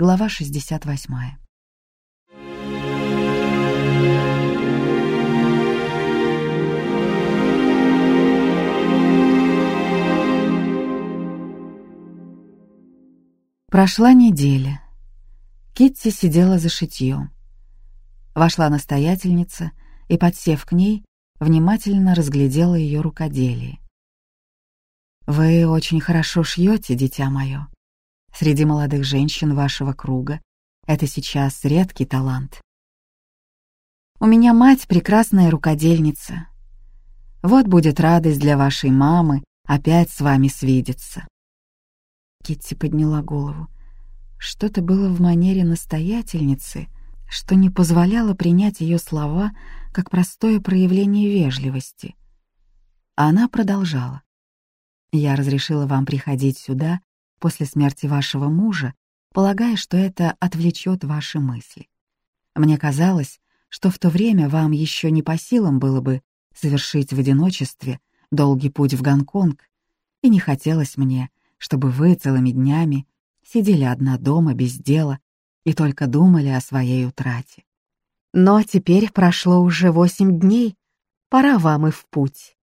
Глава 68. Прошла неделя. Китти сидела за шитьем. Вошла настоятельница и, подсев к ней, внимательно разглядела ее рукоделие. «Вы очень хорошо шьете, дитя мое. Среди молодых женщин вашего круга это сейчас редкий талант. У меня мать прекрасная рукодельница. Вот будет радость для вашей мамы опять с вами свидеться». Китти подняла голову. Что-то было в манере настоятельницы, что не позволяло принять ее слова как простое проявление вежливости. Она продолжала. «Я разрешила вам приходить сюда после смерти вашего мужа, полагая, что это отвлечет ваши мысли. Мне казалось, что в то время вам еще не по силам было бы совершить в одиночестве долгий путь в Гонконг, и не хотелось мне, чтобы вы целыми днями сидели одна дома без дела и только думали о своей утрате. Но теперь прошло уже восемь дней, пора вам и в путь.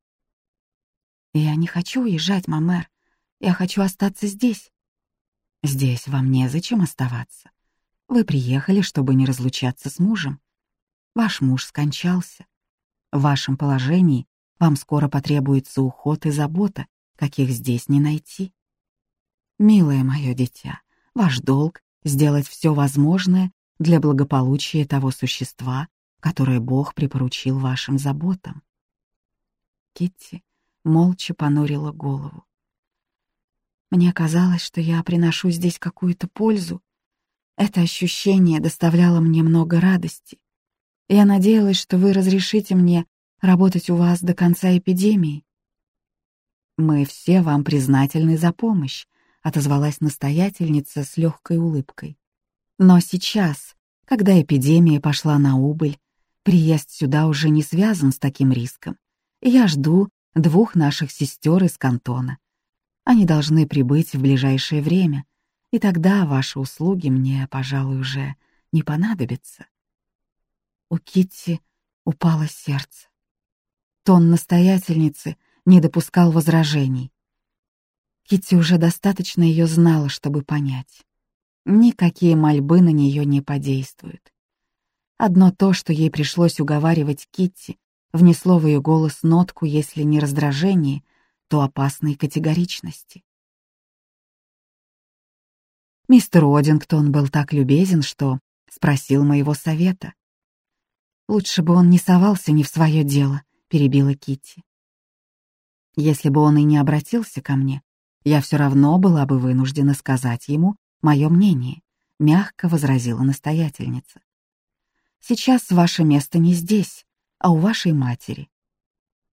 Я не хочу уезжать, мамер, я хочу остаться здесь. Здесь вам незачем оставаться. Вы приехали, чтобы не разлучаться с мужем. Ваш муж скончался. В вашем положении вам скоро потребуется уход и забота, каких здесь не найти. Милое мое дитя, ваш долг — сделать все возможное для благополучия того существа, которое Бог припоручил вашим заботам. Китти молча понурила голову. Мне казалось, что я приношу здесь какую-то пользу. Это ощущение доставляло мне много радости. Я надеялась, что вы разрешите мне работать у вас до конца эпидемии. Мы все вам признательны за помощь, отозвалась настоятельница с легкой улыбкой. Но сейчас, когда эпидемия пошла на убыль, приезд сюда уже не связан с таким риском. Я жду двух наших сестер из кантона. Они должны прибыть в ближайшее время, и тогда ваши услуги мне, пожалуй, уже не понадобятся. У Китти упало сердце. Тон настоятельницы не допускал возражений. Китти уже достаточно ее знала, чтобы понять. Никакие мольбы на нее не подействуют. Одно то, что ей пришлось уговаривать Китти, внесло в ее голос нотку, если не раздражение, то опасной категоричности. Мистер Одингтон был так любезен, что спросил моего совета. «Лучше бы он не совался не в свое дело», — перебила Китти. «Если бы он и не обратился ко мне, я все равно была бы вынуждена сказать ему мое мнение», — мягко возразила настоятельница. «Сейчас ваше место не здесь, а у вашей матери.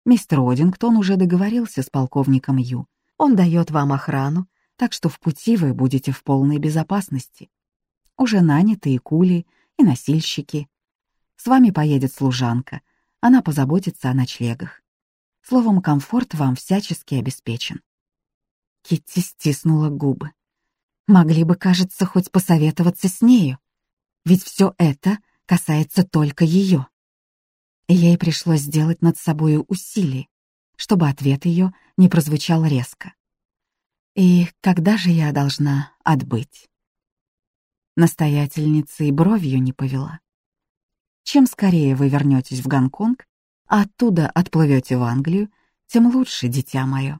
Мистер Одингтон уже договорился с полковником Ю. Он дает вам охрану, так что в пути вы будете в полной безопасности. Уже наняты и кули, и носильщики. С вами поедет служанка, она позаботится о ночлегах. Словом, комфорт вам всячески обеспечен. Китти стиснула губы. Могли бы, кажется, хоть посоветоваться с нею. Ведь все это касается только ее ей пришлось сделать над собой усилие, чтобы ответ ее не прозвучал резко. «И когда же я должна отбыть?» Настоятельница и бровью не повела. Чем скорее вы вернетесь в Гонконг, а оттуда отплывете в Англию, тем лучше, дитя мое.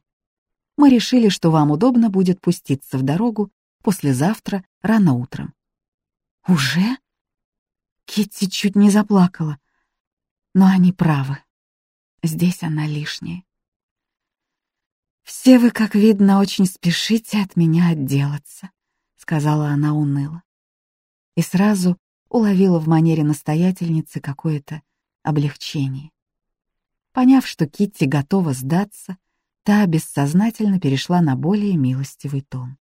Мы решили, что вам удобно будет пуститься в дорогу послезавтра рано утром. Уже? Китти чуть не заплакала. Но они правы. Здесь она лишняя. «Все вы, как видно, очень спешите от меня отделаться», — сказала она уныло. И сразу уловила в манере настоятельницы какое-то облегчение. Поняв, что Китти готова сдаться, та бессознательно перешла на более милостивый тон.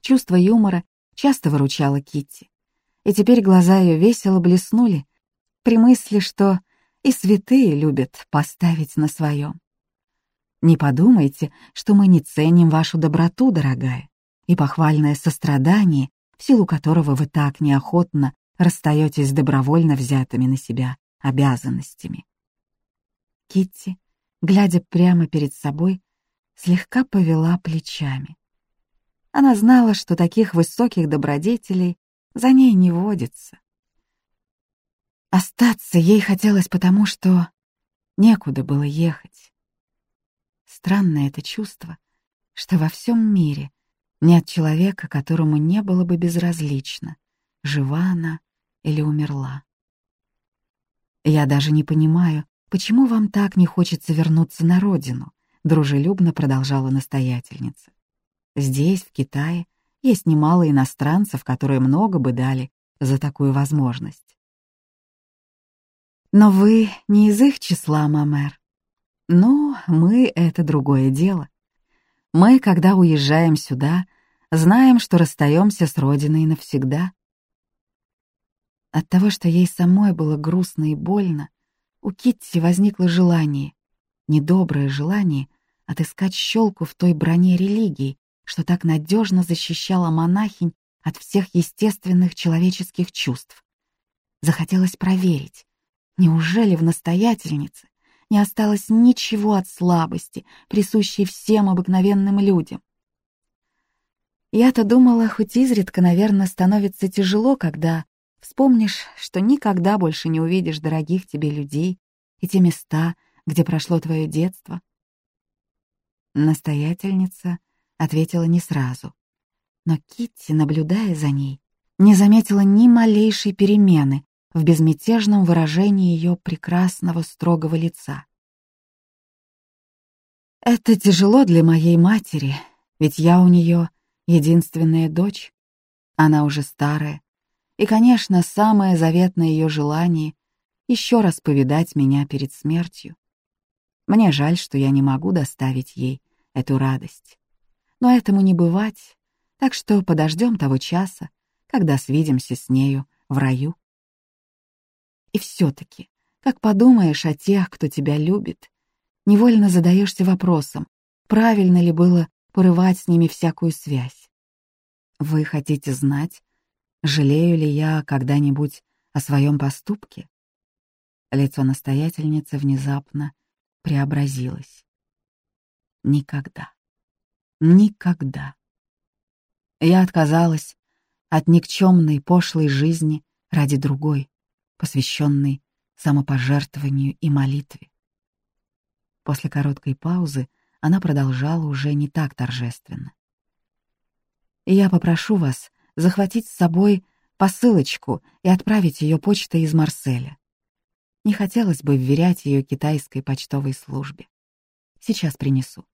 Чувство юмора часто выручало Китти, и теперь глаза ее весело блеснули, при мысли, что и святые любят поставить на своем. Не подумайте, что мы не ценим вашу доброту, дорогая, и похвальное сострадание в силу которого вы так неохотно расстаетесь добровольно взятыми на себя обязанностями. Китти, глядя прямо перед собой, слегка повела плечами. Она знала, что таких высоких добродетелей за ней не водится. Остаться ей хотелось потому, что некуда было ехать. Странное это чувство, что во всем мире нет человека, которому не было бы безразлично, жива она или умерла. Я даже не понимаю, почему вам так не хочется вернуться на родину, дружелюбно продолжала настоятельница. Здесь, в Китае, есть немало иностранцев, которые много бы дали за такую возможность. Но вы не из их числа, мамер. Ну, мы — это другое дело. Мы, когда уезжаем сюда, знаем, что расстаемся с родиной навсегда. От того, что ей самой было грустно и больно, у Китти возникло желание, недоброе желание, отыскать щелку в той броне религии, что так надежно защищала монахинь от всех естественных человеческих чувств. Захотелось проверить, неужели в настоятельнице не осталось ничего от слабости, присущей всем обыкновенным людям. Я-то думала, хоть изредка, наверное, становится тяжело, когда вспомнишь, что никогда больше не увидишь дорогих тебе людей и те места, где прошло твое детство. Настоятельница ответила не сразу, но Китти, наблюдая за ней, не заметила ни малейшей перемены в безмятежном выражении ее прекрасного строгого лица. «Это тяжело для моей матери, ведь я у нее единственная дочь. Она уже старая, и, конечно, самое заветное ее желание — еще раз повидать меня перед смертью. Мне жаль, что я не могу доставить ей эту радость. Но этому не бывать, так что подождем того часа, когда свидимся с нею в раю. И все-таки, как подумаешь о тех, кто тебя любит, невольно задаешься вопросом, правильно ли было порывать с ними всякую связь. Вы хотите знать, жалею ли я когда-нибудь о своем поступке? Лицо настоятельницы внезапно преобразилось. Никогда. Никогда. Я отказалась от никчемной пошлой жизни ради другой, посвященной самопожертвованию и молитве. После короткой паузы она продолжала уже не так торжественно. «Я попрошу вас захватить с собой посылочку и отправить ее почтой из Марселя. Не хотелось бы вверять ее китайской почтовой службе. Сейчас принесу».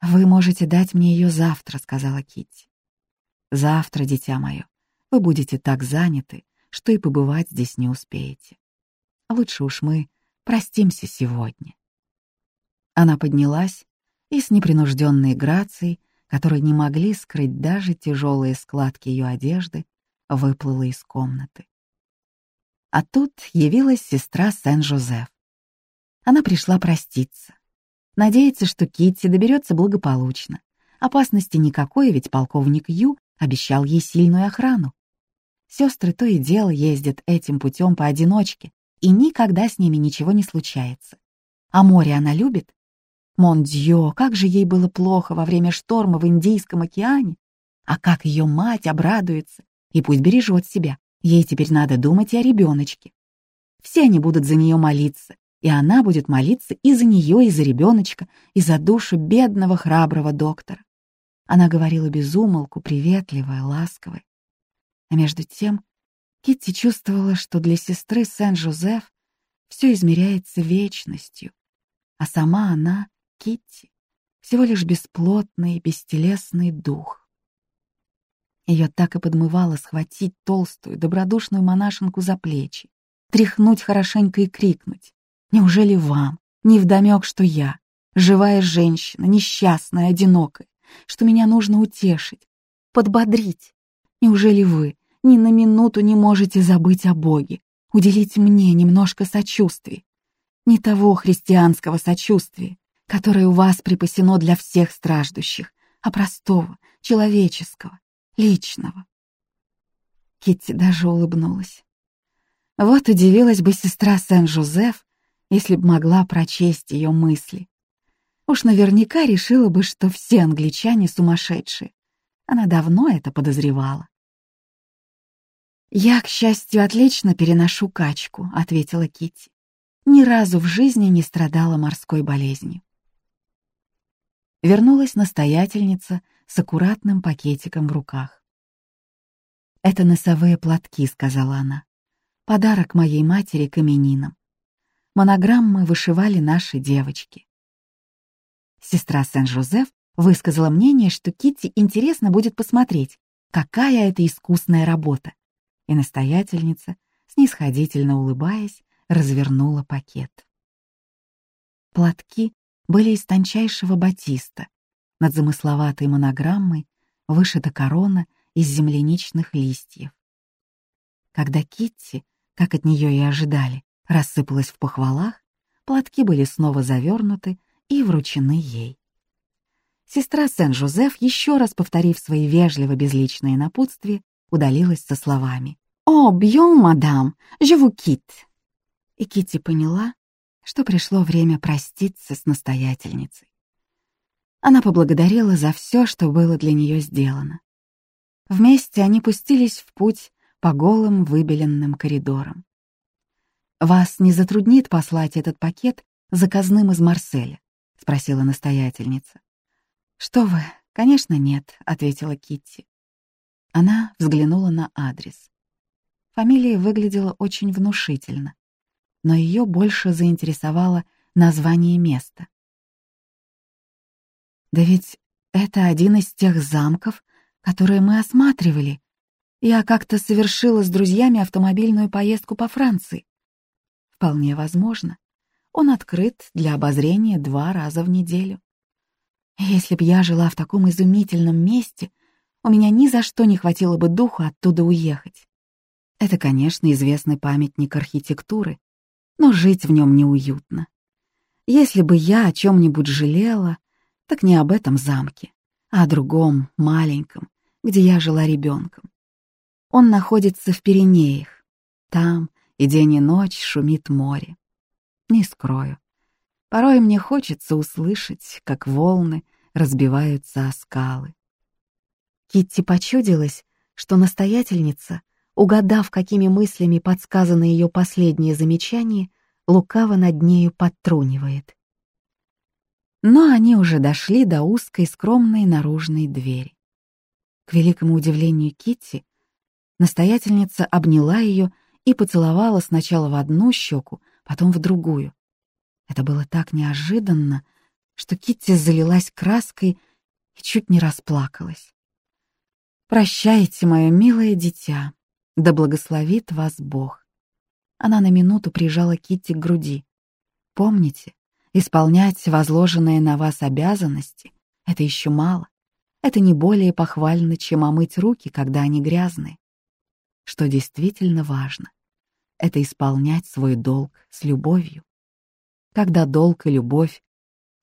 «Вы можете дать мне ее завтра», — сказала Китти. «Завтра, дитя мое, вы будете так заняты, что и побывать здесь не успеете. Лучше уж мы простимся сегодня». Она поднялась и с непринужденной грацией, которой не могли скрыть даже тяжелые складки ее одежды, выплыла из комнаты. А тут явилась сестра Сен-Жозеф. Она пришла проститься. Надеется, что Китти доберется благополучно. Опасности никакой, ведь полковник Ю обещал ей сильную охрану. Сестры то и дело ездят этим путем поодиночке, и никогда с ними ничего не случается. А море она любит? Мондьё, как же ей было плохо во время шторма в Индийском океане. А как ее мать обрадуется, и пусть бережет себя. Ей теперь надо думать и о ребеночке. Все они будут за нее молиться, и она будет молиться и за нее, и за ребеночка, и за душу бедного храброго доктора. Она говорила без умолку, приветливая, ласковая. А между тем Китти чувствовала, что для сестры Сен-Жозеф все измеряется вечностью, а сама она, Китти, всего лишь бесплотный, бестелесный дух. Ее так и подмывало схватить толстую, добродушную монашенку за плечи, тряхнуть хорошенько и крикнуть. «Неужели вам не вдомек, что я, живая женщина, несчастная, одинокая, что меня нужно утешить, подбодрить, Неужели вы ни на минуту не можете забыть о Боге, уделить мне немножко сочувствия? Не того христианского сочувствия, которое у вас припасено для всех страждущих, а простого, человеческого, личного. Китти даже улыбнулась. Вот удивилась бы сестра Сен-Жозеф, если б могла прочесть ее мысли. Уж наверняка решила бы, что все англичане сумасшедшие. Она давно это подозревала. «Я, к счастью, отлично переношу качку», — ответила Китти. «Ни разу в жизни не страдала морской болезнью». Вернулась настоятельница с аккуратным пакетиком в руках. «Это носовые платки», — сказала она. «Подарок моей матери к именинам. Монограммы вышивали наши девочки». Сестра Сен-Жозеф высказала мнение, что Китти интересно будет посмотреть, какая это искусная работа, и настоятельница, снисходительно улыбаясь, развернула пакет. Платки были из тончайшего батиста. Над замысловатой монограммой вышита корона из земляничных листьев. Когда Китти, как от нее и ожидали, рассыпалась в похвалах, платки были снова завернуты и вручены ей. Сестра Сен-Жозеф, еще раз повторив свои вежливо-безличные напутствия, удалилась со словами «О, бьон, мадам, живу кит!» И Китти поняла, что пришло время проститься с настоятельницей. Она поблагодарила за все, что было для нее сделано. Вместе они пустились в путь по голым выбеленным коридорам. «Вас не затруднит послать этот пакет заказным из Марселя?» — спросила настоятельница. «Что вы, конечно, нет», — ответила Китти. Она взглянула на адрес. Фамилия выглядела очень внушительно, но ее больше заинтересовало название места. «Да ведь это один из тех замков, которые мы осматривали. Я как-то совершила с друзьями автомобильную поездку по Франции. Вполне возможно. Он открыт для обозрения два раза в неделю. Если б я жила в таком изумительном месте, у меня ни за что не хватило бы духу оттуда уехать. Это, конечно, известный памятник архитектуры, но жить в нем неуютно. Если бы я о чем-нибудь жалела, так не об этом замке, а о другом, маленьком, где я жила ребенком. Он находится в Пиренеях. Там и день и ночь шумит море. Не скрою, Порой мне хочется услышать, как волны разбиваются о скалы. Китти почудилась, что настоятельница, угадав, какими мыслями подсказано ее последнее замечание, лукаво над нею подтрунивает. Но они уже дошли до узкой скромной наружной двери. К великому удивлению Китти, настоятельница обняла ее и поцеловала сначала в одну щеку, потом в другую. Это было так неожиданно, что Китти залилась краской и чуть не расплакалась. «Прощайте, мое милое дитя, да благословит вас Бог». Она на минуту прижала Китти к груди. «Помните, исполнять возложенные на вас обязанности — это еще мало. Это не более похвально, чем омыть руки, когда они грязные. Что действительно важно — это исполнять свой долг с любовью. Когда долг и любовь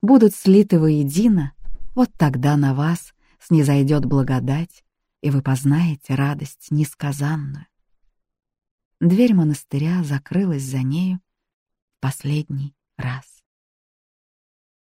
будут слиты воедино, вот тогда на вас снизойдет благодать, и вы познаете радость несказанную. Дверь монастыря закрылась за нею последний раз.